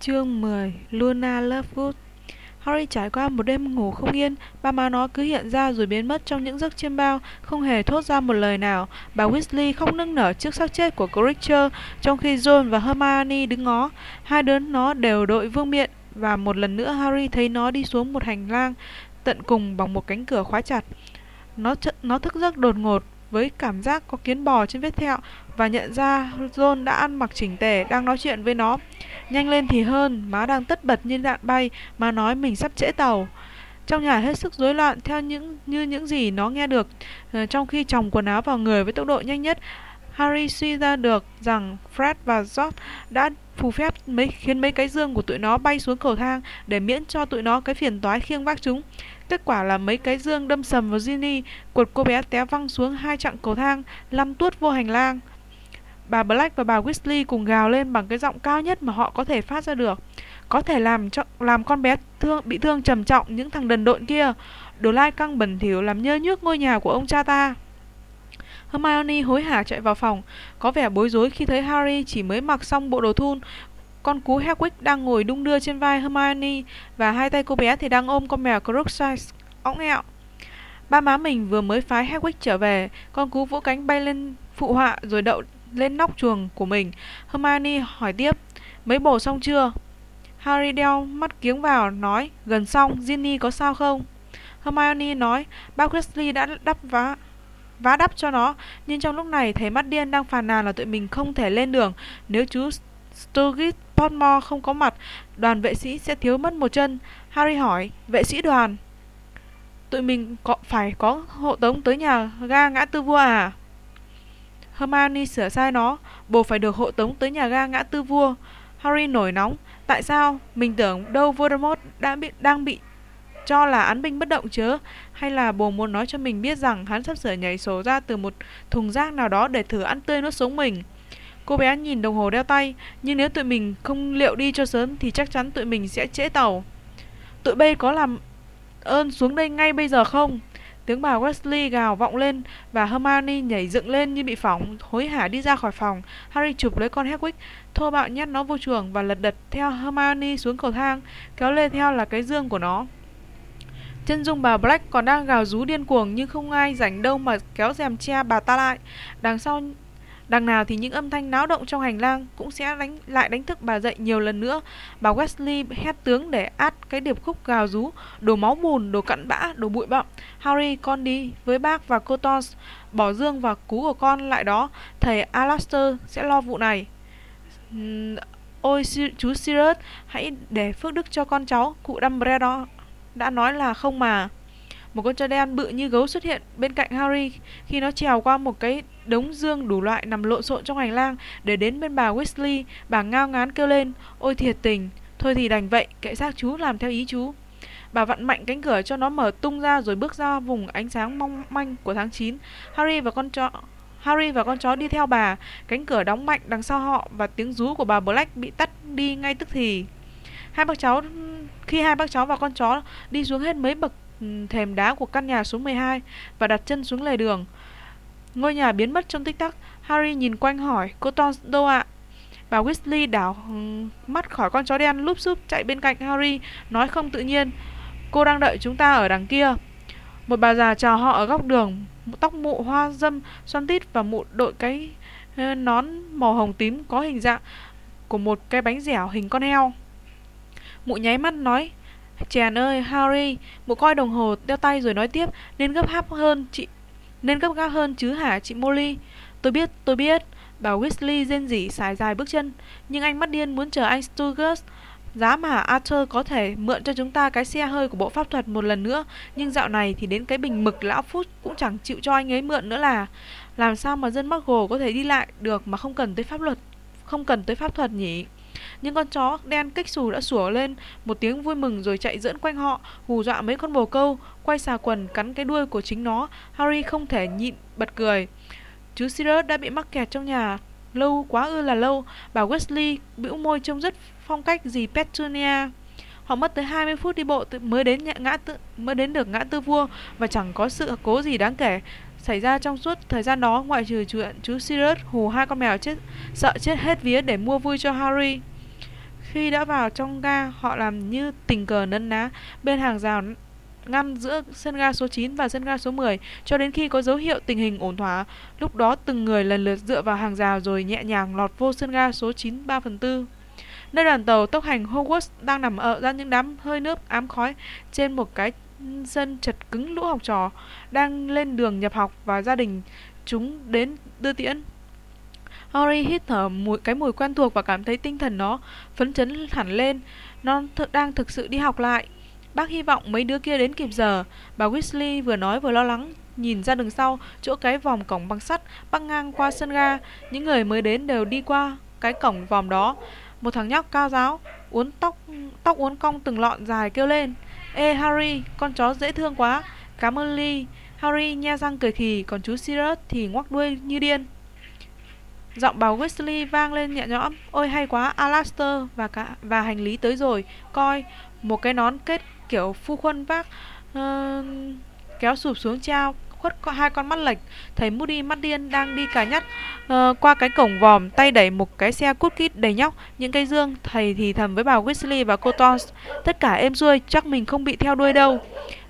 Chương 10 Luna Lovegood Harry trải qua một đêm ngủ không yên, ba má nó cứ hiện ra rồi biến mất trong những giấc chiêm bao, không hề thốt ra một lời nào. Bà Weasley không nức nở trước xác chết của Creature, trong khi john và Hermione đứng ngó. Hai đứa nó đều đội vương miện, và một lần nữa Harry thấy nó đi xuống một hành lang tận cùng bằng một cánh cửa khóa chặt. Nó nó thức giấc đột ngột với cảm giác có kiến bò trên vết thẹo và nhận ra Ron đã ăn mặc chỉnh tề đang nói chuyện với nó. Nhanh lên thì hơn, má đang tất bật như đạn bay mà nói mình sắp trễ tàu. Trong nhà hết sức rối loạn theo những như những gì nó nghe được, ờ, trong khi chồng quần áo vào người với tốc độ nhanh nhất, Harry suy ra được rằng Fred và George đã phù phép mấy khiến mấy cái dương của tụi nó bay xuống cầu thang để miễn cho tụi nó cái phiền toái khiêng vác chúng. Kết quả là mấy cái dương đâm sầm vào Ginny, quật cô bé té văng xuống hai chặng cầu thang, lăn tuốt vô hành lang. Bà Black và bà Weasley cùng gào lên bằng cái giọng cao nhất mà họ có thể phát ra được. Có thể làm cho làm con bé thương bị thương trầm trọng những thằng đần độn kia. Đồ lai căng bẩn thỉu làm nhơ nhước ngôi nhà của ông cha ta. Hermione hối hả chạy vào phòng, có vẻ bối rối khi thấy Harry chỉ mới mặc xong bộ đồ thun. Con cú Hedwig đang ngồi đung đưa trên vai Hermione và hai tay cô bé thì đang ôm con mèo Crookshanks ống ẹo. Ba má mình vừa mới phái Hedwig trở về, con cú vỗ cánh bay lên phụ họa rồi đậu lên nóc chuồng của mình. Hermione hỏi tiếp, mấy bổ xong chưa? Harry đeo mắt kiếng vào, nói, gần xong, Ginny có sao không? Hermione nói, bác Weasley đã đắp vá vá đắp cho nó, nhưng trong lúc này thấy mắt điên đang phàn nàn là tụi mình không thể lên đường. Nếu chú Sturgis Potmore không có mặt, đoàn vệ sĩ sẽ thiếu mất một chân. Harry hỏi, vệ sĩ đoàn, tụi mình có phải có hộ tống tới nhà ga ngã tư vua à? Hermione sửa sai nó, bồ phải được hộ tống tới nhà ga ngã tư vua. Harry nổi nóng, tại sao? Mình tưởng đâu Voldemort đã bị đang bị cho là án binh bất động chứ hay là bồ muốn nói cho mình biết rằng hắn sắp sửa nhảy sổ ra từ một thùng rác nào đó để thử ăn tươi nuốt sống mình. Cô bé nhìn đồng hồ đeo tay, nhưng nếu tụi mình không liệu đi cho sớm thì chắc chắn tụi mình sẽ trễ tàu. Tụi bay có làm ơn xuống đây ngay bây giờ không? Tiếng bà Wesley gào vọng lên và Hermione nhảy dựng lên như bị phỏng, hối hả đi ra khỏi phòng. Harry chụp lấy con Hedwig, thô bạo nhét nó vô chuồng và lật đật theo Hermione xuống cầu thang, kéo lên theo là cái dương của nó. Chân dung bà Black còn đang gào rú điên cuồng nhưng không ai rảnh đâu mà kéo rèm che bà ta lại. Đằng sau Đằng nào thì những âm thanh náo động trong hành lang cũng sẽ đánh lại đánh thức bà dậy nhiều lần nữa. Bà Wesley hét tướng để át cái điệp khúc gào rú, đổ máu bùn, đổ cặn bã, đổ bụi bặm. Harry, con đi với bác và cô Tons, bỏ Dương và cú của con lại đó. Thầy Alastair sẽ lo vụ này. ôi chú Sirius, hãy để phước đức cho con cháu, cụ Dumbledore đã nói là không mà. Một con chó đen bự như gấu xuất hiện bên cạnh Harry khi nó trèo qua một cái đống dương đủ loại nằm lộn xộn trong hành lang để đến bên bà Weasley. Bà ngao ngán kêu lên, ôi thiệt tình, thôi thì đành vậy, kệ xác chú làm theo ý chú. Bà vặn mạnh cánh cửa cho nó mở tung ra rồi bước ra vùng ánh sáng mong manh của tháng 9. Harry và con chó Harry và con chó đi theo bà, cánh cửa đóng mạnh đằng sau họ và tiếng rú của bà Black bị tắt đi ngay tức thì. Hai bác cháu khi hai bác cháu và con chó đi xuống hết mấy bậc ừ, thềm đá của căn nhà số 12 và đặt chân xuống lề đường. Ngôi nhà biến mất trong tích tắc, Harry nhìn quanh hỏi, cô Ton đâu ạ? Bà Weasley đảo ừ, mắt khỏi con chó đen lúp xúp chạy bên cạnh Harry, nói không tự nhiên, cô đang đợi chúng ta ở đằng kia. Một bà già chào họ ở góc đường, tóc mụ hoa dâm, xoăn tít và mụ đội cái ừ, nón màu hồng tím có hình dạng của một cái bánh dẻo hình con heo. Mụ nháy mắt nói, Chèn ơi, Harry, Mụ coi đồng hồ đeo tay rồi nói tiếp, Nên gấp gáp hơn chị, Nên gấp gáp hơn chứ hả chị Molly? Tôi biết tôi biết, Bà Weasley rên rỉ xài dài bước chân, Nhưng anh mắt điên muốn chờ anh Sturgis. Giá mà Arthur có thể mượn cho chúng ta cái xe hơi của bộ pháp thuật một lần nữa, Nhưng dạo này thì đến cái bình mực lão Phút cũng chẳng chịu cho anh ấy mượn nữa là. Làm sao mà dân Muggle có thể đi lại được mà không cần tới pháp luật, Không cần tới pháp thuật nhỉ? Những con chó đen kích xù đã sủa lên một tiếng vui mừng rồi chạy dẫn quanh họ, hù dọa mấy con bồ câu, quay xà quần cắn cái đuôi của chính nó. Harry không thể nhịn bật cười. Chú Sirius đã bị mắc kẹt trong nhà lâu quá ư là lâu. Bà wesley bĩu môi trông rất phong cách gì Petunia. Họ mất tới 20 phút đi bộ mới đến ngã tư, mới đến được ngã tư vua và chẳng có sự cố gì đáng kể xảy ra trong suốt thời gian đó ngoại trừ chuyện chú Sirius hù hai con mèo chết sợ chết hết vía để mua vui cho Harry. Khi đã vào trong ga, họ làm như tình cờ nấn ná bên hàng rào ngăn giữa sân ga số 9 và sân ga số 10 cho đến khi có dấu hiệu tình hình ổn thỏa. Lúc đó từng người lần lượt dựa vào hàng rào rồi nhẹ nhàng lọt vô sân ga số 9 3 phần 4. Nơi đoàn tàu tốc hành Hogwarts đang nằm ở ra những đám hơi nước ám khói trên một cái dân chật cứng lũ học trò đang lên đường nhập học và gia đình chúng đến đưa tiễn. Harry hít thở mùi cái mùi quen thuộc và cảm thấy tinh thần nó phấn chấn hẳn lên. Nó th đang thực sự đi học lại. Bác hy vọng mấy đứa kia đến kịp giờ. Bà Weasley vừa nói vừa lo lắng, nhìn ra đường sau, chỗ cái vòng cổng bằng sắt băng ngang qua sân ga. Những người mới đến đều đi qua cái cổng vòng đó. Một thằng nhóc cao giáo, uốn tóc tóc uốn cong từng lọn dài kêu lên. Ê Harry, con chó dễ thương quá. Cảm ơn Lee. Harry nha răng cười khì, còn chú Sirius thì ngoắc đuôi như điên. Giọng bà Weasley vang lên nhẹ nhõm. Ôi hay quá, Alastair và cả và hành lý tới rồi. Coi, một cái nón kết kiểu phu khuân vác uh, kéo sụp xuống trao khuất có hai con mắt lệch thấy Moody mắt điên đang đi cà nhát uh, ờ, qua cái cổng vòm tay đẩy một cái xe cút kít đầy nhóc những cây dương thầy thì thầm với bà Weasley và cô Tons tất cả êm xuôi chắc mình không bị theo đuôi đâu.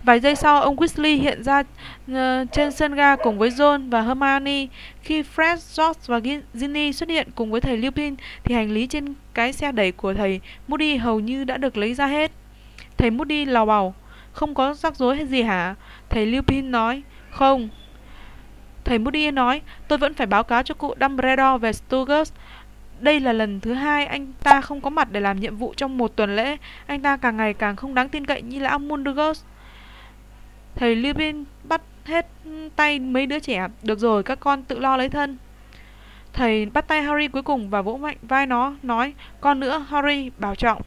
Vài giây sau ông Weasley hiện ra uh, trên sân ga cùng với John và Hermione. Khi Fred, George và Ginny xuất hiện cùng với thầy Lupin thì hành lý trên cái xe đẩy của thầy Moody hầu như đã được lấy ra hết. Thầy Moody lào bảo, không có rắc rối hay gì hả? Thầy Lupin nói không. Thầy Moody nói, tôi vẫn phải báo cáo cho cụ Dumbledore về Sturgis. Đây là lần thứ hai anh ta không có mặt để làm nhiệm vụ trong một tuần lễ. Anh ta càng ngày càng không đáng tin cậy như lão Mundungus. Thầy Lupin bắt hết tay mấy đứa trẻ. Được rồi, các con tự lo lấy thân. Thầy bắt tay Harry cuối cùng và vỗ mạnh vai nó, nói, con nữa, Harry, bảo trọng.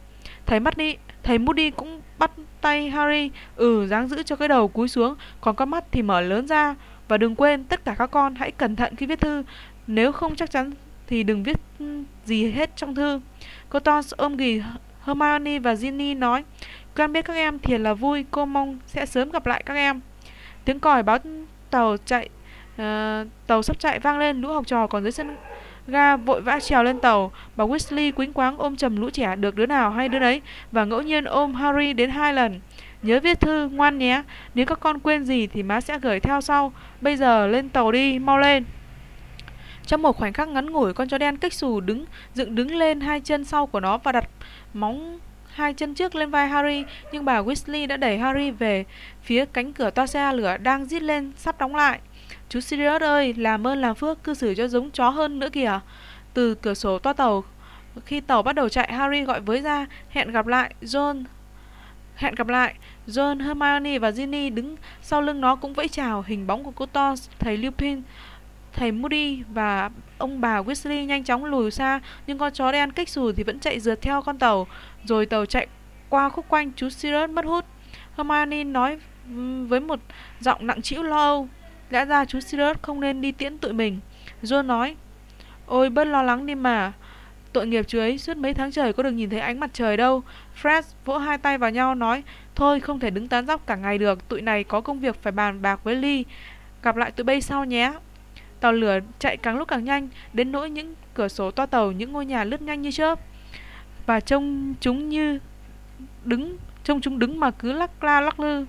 Thầy mắt đi, thầy Moody cũng bắt tay Harry, ừ, dáng giữ cho cái đầu cúi xuống, còn con mắt thì mở lớn ra. Và đừng quên, tất cả các con hãy cẩn thận khi viết thư. Nếu không chắc chắn thì đừng viết ừ, gì hết trong thư. Cô Tons ôm ghì Hermione và Ginny nói, quen biết các em thiệt là vui, cô mong sẽ sớm gặp lại các em. Tiếng còi báo tàu chạy, uh, tàu sắp chạy vang lên, lũ học trò còn dưới sân ga vội vã trèo lên tàu. Bà Weasley quýnh quáng ôm chầm lũ trẻ được đứa nào hay đứa đấy và ngẫu nhiên ôm Harry đến hai lần. Nhớ viết thư, ngoan nhé. Nếu các con quên gì thì má sẽ gửi theo sau. Bây giờ lên tàu đi, mau lên. Trong một khoảnh khắc ngắn ngủi, con chó đen kích xù đứng dựng đứng lên hai chân sau của nó và đặt móng hai chân trước lên vai Harry, nhưng bà Weasley đã đẩy Harry về phía cánh cửa toa xe lửa đang rít lên sắp đóng lại. Chú Sirius ơi, làm ơn làm phước cư xử cho giống chó hơn nữa kìa. Từ cửa sổ toa tàu, khi tàu bắt đầu chạy, Harry gọi với ra, hẹn gặp lại, John. Hẹn gặp lại, John, Hermione và Ginny đứng sau lưng nó cũng vẫy chào hình bóng của cô Tons, thầy Lupin, thầy Moody và ông bà Weasley nhanh chóng lùi xa, nhưng con chó đen kích xù thì vẫn chạy rượt theo con tàu, rồi tàu chạy qua khúc quanh chú Sirius mất hút. Hermione nói với một giọng nặng trĩu lo âu. Lẽ ra chú Sirius không nên đi tiễn tụi mình. John nói, Ôi, bớt lo lắng đi mà. Tội nghiệp chú ấy suốt mấy tháng trời có được nhìn thấy ánh mặt trời đâu. Fred vỗ hai tay vào nhau nói, Thôi, không thể đứng tán dóc cả ngày được. Tụi này có công việc phải bàn bạc với Lee. Gặp lại tụi bay sau nhé. Tàu lửa chạy càng lúc càng nhanh, Đến nỗi những cửa sổ toa tàu, Những ngôi nhà lướt nhanh như chớp. Và trông chúng như đứng, Trông chúng đứng mà cứ lắc la lắc lư.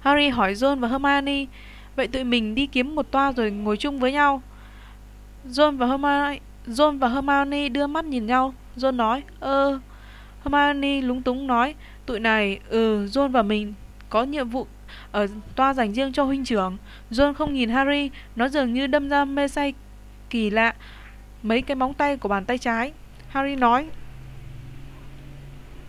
Harry hỏi John và Hermione Vậy tụi mình đi kiếm một toa rồi ngồi chung với nhau. John và Hermione, John và Hermione đưa mắt nhìn nhau. John nói, Ơ. Hermione lúng túng nói, Tụi này Ừ John và mình có nhiệm vụ Ở toa dành riêng cho huynh trưởng. John không nhìn Harry, Nó dường như đâm ra mê say kỳ lạ Mấy cái móng tay của bàn tay trái. Harry nói,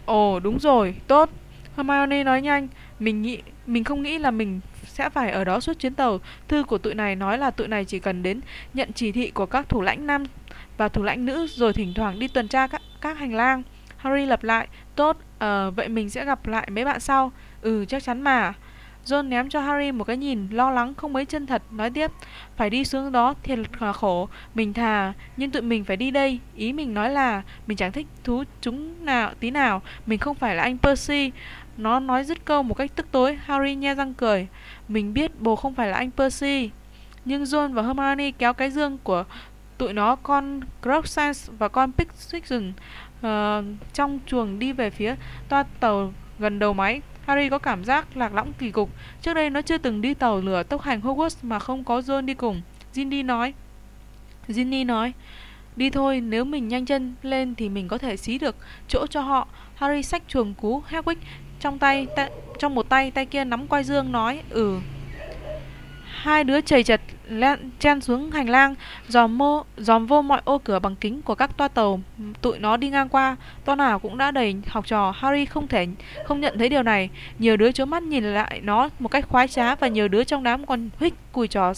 Ồ, đúng rồi, Tốt. Hermione nói nhanh, Mình nghĩ, Mình không nghĩ là mình sẽ phải ở đó suốt chuyến tàu. Thư của tụi này nói là tụi này chỉ cần đến nhận chỉ thị của các thủ lãnh nam và thủ lãnh nữ rồi thỉnh thoảng đi tuần tra các, các hành lang. Harry lặp lại, tốt, uh, vậy mình sẽ gặp lại mấy bạn sau. Ừ, chắc chắn mà. John ném cho Harry một cái nhìn lo lắng không mấy chân thật, nói tiếp, phải đi xuống đó thiệt là khổ, mình thà, nhưng tụi mình phải đi đây, ý mình nói là mình chẳng thích thú chúng nào tí nào, mình không phải là anh Percy. Nó nói dứt câu một cách tức tối, Harry nhe răng cười. Mình biết bồ không phải là anh Percy. Nhưng John và Hermione kéo cái dương của tụi nó con Crookshanks và con Pickwick uh, ờ, trong chuồng đi về phía toa tàu gần đầu máy. Harry có cảm giác lạc lõng kỳ cục. Trước đây nó chưa từng đi tàu lửa tốc hành Hogwarts mà không có John đi cùng. Ginny nói. Ginny nói. Đi thôi, nếu mình nhanh chân lên thì mình có thể xí được chỗ cho họ. Harry xách chuồng cú Hedwig trong tay, ta, trong một tay, tay kia nắm quai dương nói, ừ. Hai đứa chầy chật len, chen xuống hành lang, dòm, mô, dòm vô mọi ô cửa bằng kính của các toa tàu tụi nó đi ngang qua. Toa nào cũng đã đầy học trò, Harry không thể không nhận thấy điều này. Nhiều đứa chớ mắt nhìn lại nó một cách khoái trá và nhiều đứa trong đám còn huých cùi trò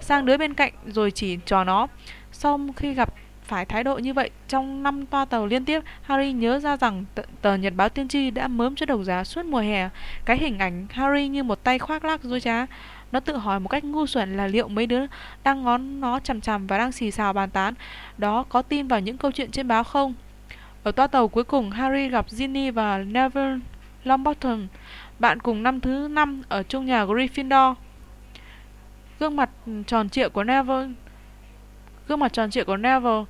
sang đứa bên cạnh rồi chỉ trò nó. Sau khi gặp phải thái độ như vậy trong năm toa tàu liên tiếp, Harry nhớ ra rằng tờ Nhật báo Tiên tri đã mớm cho độc giả suốt mùa hè. Cái hình ảnh Harry như một tay khoác lác dối trá. Nó tự hỏi một cách ngu xuẩn là liệu mấy đứa đang ngón nó chằm chằm và đang xì xào bàn tán đó có tin vào những câu chuyện trên báo không? Ở toa tàu cuối cùng, Harry gặp Ginny và Neville Longbottom, bạn cùng năm thứ năm ở chung nhà Gryffindor. Gương mặt tròn trịa của Neville Gương mặt tròn trịa của Neville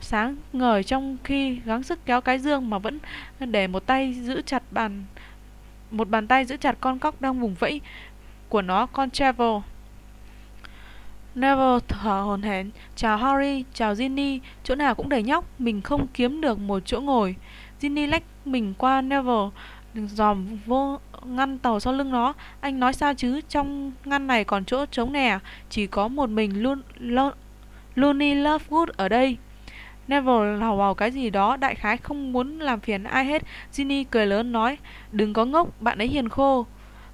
sáng ngời trong khi gắng sức kéo cái dương mà vẫn để một tay giữ chặt bàn một bàn tay giữ chặt con cóc đang vùng vẫy của nó con Travel. Neville thở hổn hển, chào Harry, chào Ginny, chỗ nào cũng đầy nhóc, mình không kiếm được một chỗ ngồi. Ginny lách mình qua Neville, dòm vô ngăn tàu sau lưng nó. Anh nói sao chứ, trong ngăn này còn chỗ trống nè, chỉ có một mình luôn Looney Lovegood ở đây. Neville lào vào cái gì đó, đại khái không muốn làm phiền ai hết. Ginny cười lớn nói, đừng có ngốc, bạn ấy hiền khô.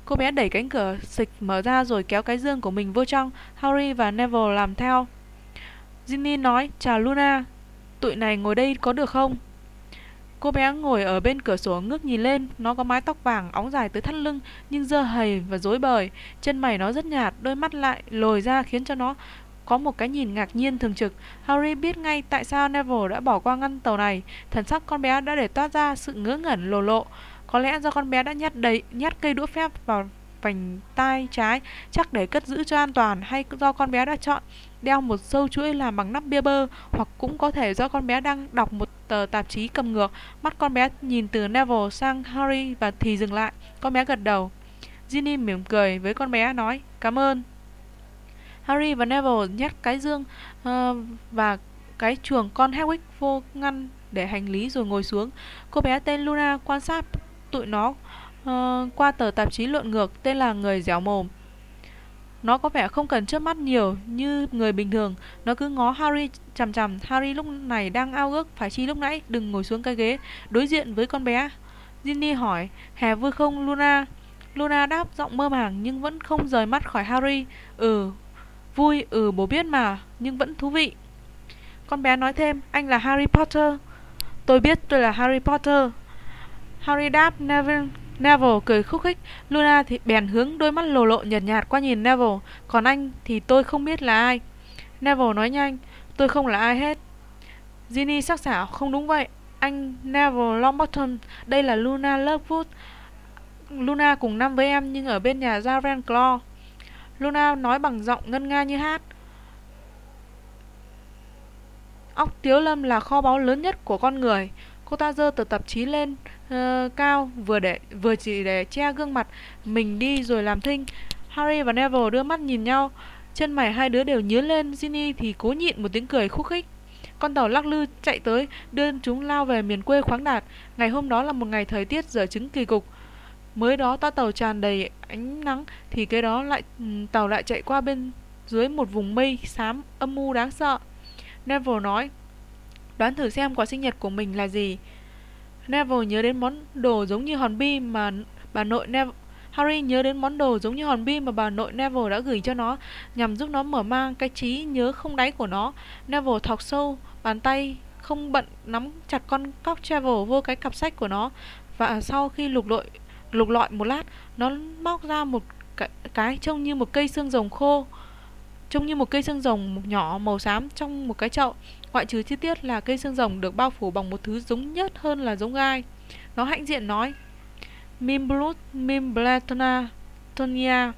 Cô bé đẩy cánh cửa xịch mở ra rồi kéo cái dương của mình vô trong. Harry và Neville làm theo. Ginny nói, chào Luna, tụi này ngồi đây có được không? Cô bé ngồi ở bên cửa sổ ngước nhìn lên, nó có mái tóc vàng óng dài tới thắt lưng nhưng dơ hầy và rối bời, chân mày nó rất nhạt, đôi mắt lại lồi ra khiến cho nó có một cái nhìn ngạc nhiên thường trực. Harry biết ngay tại sao Neville đã bỏ qua ngăn tàu này. Thần sắc con bé đã để toát ra sự ngớ ngẩn lồ lộ. Có lẽ do con bé đã nhét đầy, nhét cây đũa phép vào vành tay trái, chắc để cất giữ cho an toàn, hay do con bé đã chọn đeo một sâu chuỗi làm bằng nắp bia bơ, hoặc cũng có thể do con bé đang đọc một tờ tạp chí cầm ngược mắt con bé nhìn từ Neville sang Harry và thì dừng lại con bé gật đầu Ginny mỉm cười với con bé, nói, cảm ơn Harry và Neville nhét cái dương uh, và cái chuồng con Hedwig vô ngăn để hành lý rồi ngồi xuống. Cô bé tên Luna quan sát tụi nó uh, qua tờ tạp chí luận ngược tên là Người dẻo mồm. Nó có vẻ không cần chớp mắt nhiều như người bình thường. Nó cứ ngó Harry chằm chằm. Harry lúc này đang ao ước phải chi lúc nãy đừng ngồi xuống cái ghế đối diện với con bé. Ginny hỏi, hè vui không Luna? Luna đáp giọng mơ màng nhưng vẫn không rời mắt khỏi Harry. Ừ, Vui, ừ bố biết mà, nhưng vẫn thú vị. Con bé nói thêm, anh là Harry Potter. Tôi biết tôi là Harry Potter. Harry đáp, Neville, Neville cười khúc khích. Luna thì bèn hướng đôi mắt lồ lộ nhợt nhạt qua nhìn Neville. Còn anh thì tôi không biết là ai. Neville nói nhanh, tôi không là ai hết. Ginny sắc sảo, không đúng vậy. Anh Neville Longbottom, đây là Luna Lovewood. Luna cùng năm với em nhưng ở bên nhà Ravenclaw. Luna nói bằng giọng ngân nga như hát. Óc Tiếu Lâm là kho báu lớn nhất của con người. Cô ta dơ tờ tạp chí lên uh, cao vừa để vừa chỉ để che gương mặt mình đi rồi làm thinh. Harry và Neville đưa mắt nhìn nhau, chân mày hai đứa đều nhướng lên. Ginny thì cố nhịn một tiếng cười khúc khích. Con tàu lắc lư chạy tới, đưa chúng lao về miền quê khoáng đạt. Ngày hôm đó là một ngày thời tiết dở chứng kỳ cục. Mới đó ta tàu tràn đầy ánh nắng thì cái đó lại ừ, tàu lại chạy qua bên dưới một vùng mây xám âm u đáng sợ. Neville nói, đoán thử xem quà sinh nhật của mình là gì. Neville nhớ đến món đồ giống như hòn bi mà bà nội Neville Harry nhớ đến món đồ giống như hòn bi mà bà nội Neville đã gửi cho nó nhằm giúp nó mở mang cái trí nhớ không đáy của nó. Neville thọc sâu bàn tay không bận nắm chặt con cóc travel vô cái cặp sách của nó và sau khi lục lội lục lọi một lát nó móc ra một cái, cái trông như một cây xương rồng khô trông như một cây xương rồng nhỏ màu xám trong một cái chậu. Ngoại trừ chi tiết là cây xương rồng được bao phủ bằng một thứ giống nhất hơn là giống gai. Nó hãnh diện nói Mimblut mimblatona Tonia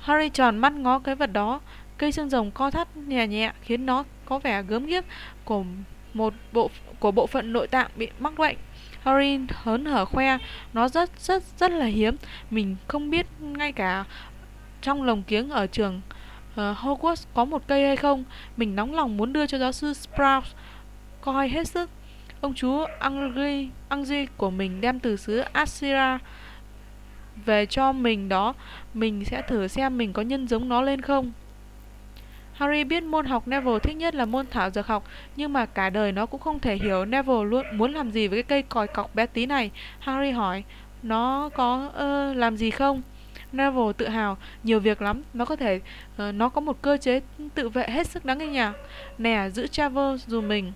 Harry tròn mắt ngó cái vật đó. Cây xương rồng co thắt nhẹ nhẹ khiến nó có vẻ gớm ghiếc của một bộ của bộ phận nội tạng bị mắc bệnh. Harry hớn hở khoe, nó rất rất rất là hiếm. Mình không biết ngay cả trong lồng kiếng ở trường uh, Hogwarts có một cây hay không. Mình nóng lòng muốn đưa cho giáo sư Sprout coi hết sức. Ông chú Angry, Angry của mình đem từ xứ Asira về cho mình đó. Mình sẽ thử xem mình có nhân giống nó lên không. Harry biết môn học Neville thích nhất là môn thảo dược học, nhưng mà cả đời nó cũng không thể hiểu Neville luôn muốn làm gì với cái cây còi cọc bé tí này. Harry hỏi, nó có uh, làm gì không? Neville tự hào, nhiều việc lắm, nó có thể, uh, nó có một cơ chế tự vệ hết sức đáng kinh ngạc. Nè, giữ Trevor dù mình.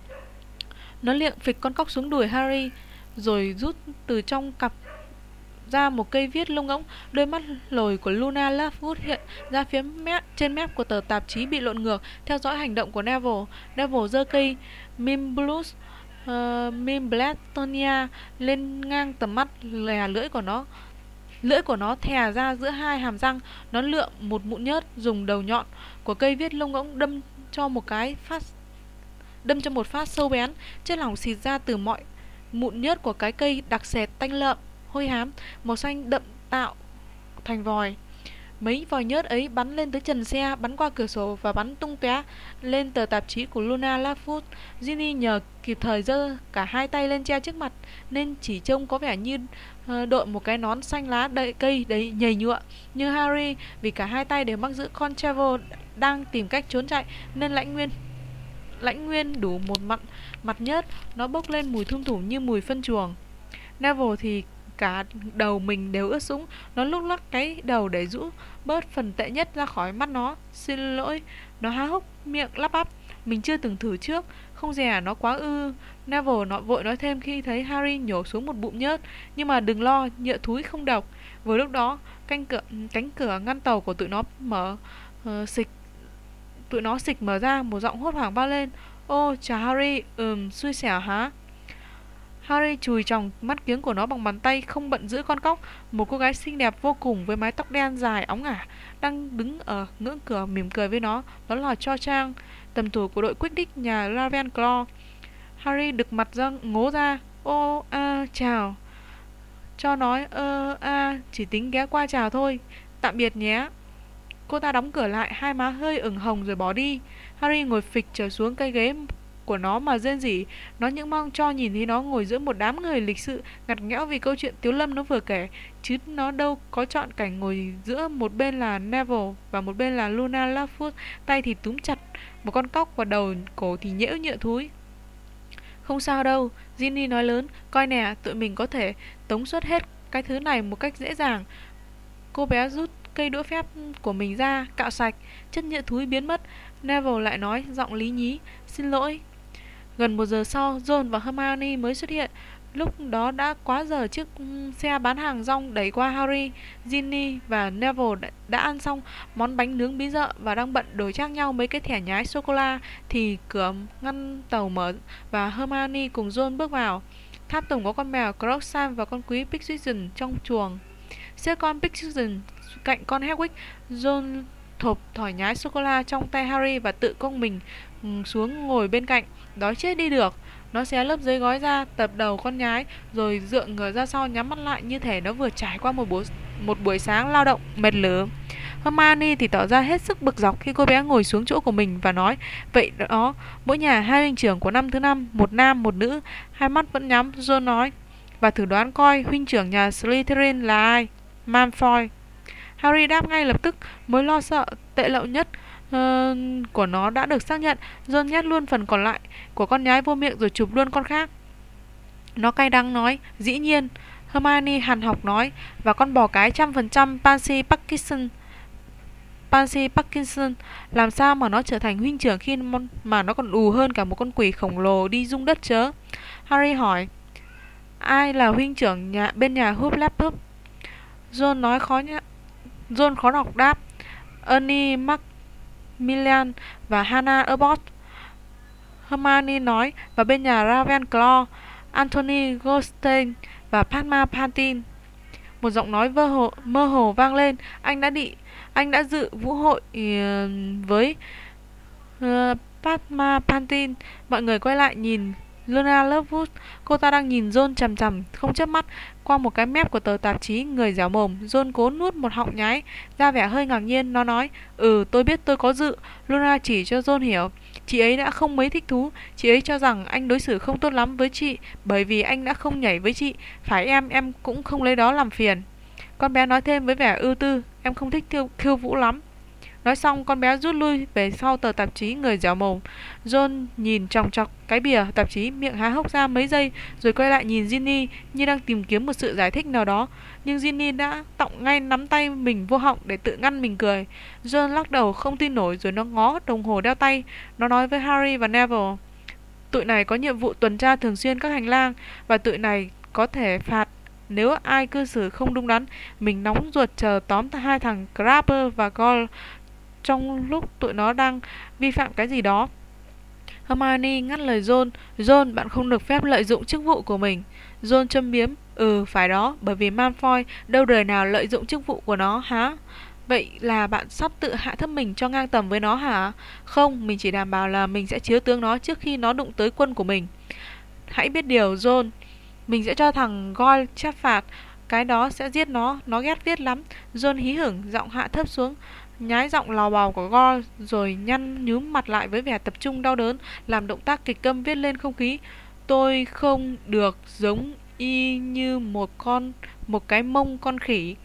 Nó liệng phịch con cóc xuống đuổi Harry, rồi rút từ trong cặp ra một cây viết lông ngỗng, đôi mắt lồi của Luna Lovegood hiện ra phía mép trên mép của tờ tạp chí bị lộn ngược, theo dõi hành động của Neville. Neville giơ cây Mim Blues ờ, uh, Mimblatonia lên ngang tầm mắt lè lưỡi của nó. Lưỡi của nó thè ra giữa hai hàm răng, nó lượm một mụn nhớt dùng đầu nhọn của cây viết lông ngỗng đâm cho một cái phát đâm cho một phát sâu bén, trên lòng xịt ra từ mọi mụn nhớt của cái cây đặc sệt tanh lợm hôi hám, màu xanh đậm tạo thành vòi. Mấy vòi nhớt ấy bắn lên tới trần xe, bắn qua cửa sổ và bắn tung tóe lên tờ tạp chí của Luna Lovegood. Ginny nhờ kịp thời giơ cả hai tay lên che trước mặt nên chỉ trông có vẻ như ờ, đội một cái nón xanh lá đầy cây đầy nhầy nhụa. Như Harry vì cả hai tay đều mắc giữ con đang tìm cách trốn chạy nên lãnh nguyên lãnh nguyên đủ một mặt mặt nhớt nó bốc lên mùi thum thủ như mùi phân chuồng Neville thì cả đầu mình đều ướt sũng. Nó lúc lắc cái đầu để rũ bớt phần tệ nhất ra khỏi mắt nó. Xin lỗi. Nó há hốc miệng lắp bắp. Mình chưa từng thử trước. Không dè à, nó quá ư. Neville nó vội nói thêm khi thấy Harry nhổ xuống một bụng nhớt. Nhưng mà đừng lo Nhựa thúi không độc. Vừa lúc đó canh cửa, cánh cửa ngăn tàu của tụi nó mở uh, xịch Tụi nó xịch mở ra Một giọng hốt hoảng bao lên. Ô chào Harry Ừm xui xẻo hả? Harry chùi tròng mắt kiếng của nó bằng bàn tay không bận giữ con cóc. Một cô gái xinh đẹp vô cùng với mái tóc đen dài óng ả đang đứng ở ngưỡng cửa mỉm cười với nó. Đó là Cho Trang, tầm thủ của đội quyết đích nhà Ravenclaw. Harry đực mặt ra ngố ra. Ô, a, chào. Cho nói, ơ, a, chỉ tính ghé qua chào thôi. Tạm biệt nhé. Cô ta đóng cửa lại, hai má hơi ửng hồng rồi bỏ đi. Harry ngồi phịch trở xuống cây ghế của nó mà rên rỉ. Nó những mong cho nhìn thấy nó ngồi giữa một đám người lịch sự, Ngặt nghẽo vì câu chuyện Tiếu Lâm nó vừa kể. Chứ nó đâu có chọn cảnh ngồi giữa một bên là Neville Và một bên là Luna Lovegood Tay thì túm chặt một con cóc và đầu cổ thì nhễu nhựa thúi. Không sao đâu, Ginny nói lớn, Coi nè, tụi mình có thể tống suất hết cái thứ này một cách dễ dàng. Cô bé rút cây đũa phép của mình ra, Cạo sạch, Chất nhựa thúi biến mất. Neville lại nói giọng lý nhí, Xin lỗi Gần một giờ sau, John và Hermione mới xuất hiện. Lúc đó đã quá giờ chiếc xe bán hàng rong đẩy qua Harry, Ginny và Neville đã, ăn xong món bánh nướng bí dợ và đang bận đổi trang nhau mấy cái thẻ nhái sô-cô-la thì cửa ngăn tàu mở và Hermione cùng John bước vào. Tháp tùng có con mèo Crookshank và con quý Pixion trong chuồng. Xe con Pixion cạnh con Hedwig, John thộp thỏi nhái sô-cô-la trong tay Harry và tự công mình Ừ, xuống ngồi bên cạnh Đói chết đi được. Nó xé lớp giấy gói ra Tập đầu con nhái Rồi dựa người ra sau nhắm mắt lại Như thể nó vừa trải qua một buổi, một buổi sáng lao động mệt lử. Hermione thì tỏ ra hết sức bực dọc khi cô bé ngồi xuống chỗ của mình và nói Vậy đó, mỗi nhà hai huynh trưởng của năm thứ năm, một nam, một nữ. Hai mắt vẫn nhắm, John nói Và thử đoán coi huynh trưởng nhà Slytherin là ai? Malfoy. Harry đáp ngay lập tức Mới lo sợ tệ lậu nhất uh, của nó đã được xác nhận John nhét luôn phần còn lại của con nhái vô miệng rồi chụp luôn con khác. Nó cay đắng nói Dĩ nhiên. Hermione hàn học nói Và con bò cái trăm phần trăm Pansy Parkinson Pansy Parkinson Làm sao mà nó trở thành huynh trưởng khi mà nó còn ù hơn cả một con quỷ khổng lồ đi rung đất chớ? Harry hỏi Ai là huynh trưởng nhà bên nhà Hoop Laptop? John nói khó nhá John khó đọc đáp Ernie Mac Milan và Hannah Abbott. Hermione nói và bên nhà Ravenclaw, Anthony Goldstein và Padma Pantin. Một giọng nói vơ hồ, mơ hồ vang lên, anh đã đi, anh đã dự vũ hội ừ, với uh, Padma Pantin. Mọi người quay lại nhìn Luna Lovewood, cô ta đang nhìn John chằm chằm, không chớp mắt. Qua một cái mép của tờ tạp chí Người dẻo mồm, John cố nuốt một họng nhái, ra vẻ hơi ngạc nhiên. Nó nói, ừ tôi biết tôi có dự. Luna chỉ cho John hiểu. Chị ấy đã không mấy thích thú, chị ấy cho rằng anh đối xử không tốt lắm với chị bởi vì anh đã không nhảy với chị. Phải em, em cũng không lấy đó làm phiền. Con bé nói thêm với vẻ ưu tư, em không thích khiêu, khiêu vũ lắm. Nói xong, con bé rút lui về sau tờ tạp chí người dẻo mồm. John nhìn chòng chọc cái bìa tạp chí, miệng há hốc ra mấy giây, rồi quay lại nhìn Ginny như đang tìm kiếm một sự giải thích nào đó. Nhưng Ginny đã tọng ngay nắm tay mình vô họng để tự ngăn mình cười. John lắc đầu không tin nổi rồi nó ngó đồng hồ đeo tay. Nó nói với Harry và Neville. Tụi này có nhiệm vụ tuần tra thường xuyên các hành lang và tụi này có thể phạt nếu ai cư xử không đúng đắn. Mình nóng ruột chờ tóm hai thằng Crabber và Gold trong lúc tụi nó đang vi phạm cái gì đó. Hermione ngắt lời John, John, bạn không được phép lợi dụng chức vụ của mình. John châm biếm, ừ, phải đó, bởi vì Malfoy đâu đời nào lợi dụng chức vụ của nó, hả? Vậy là bạn sắp tự hạ thấp mình cho ngang tầm với nó hả? Không, mình chỉ đảm bảo là mình sẽ chiếu tướng nó trước khi nó đụng tới quân của mình. Hãy biết điều, John. Mình sẽ cho thằng Goyle trách phạt. Cái đó sẽ giết nó, nó ghét viết lắm. John hí hửng, giọng hạ thấp xuống nhái giọng lò bò của Go rồi nhăn nhúm mặt lại với vẻ tập trung đau đớn, làm động tác kịch câm viết lên không khí. Tôi không được giống y như một con một cái mông con khỉ.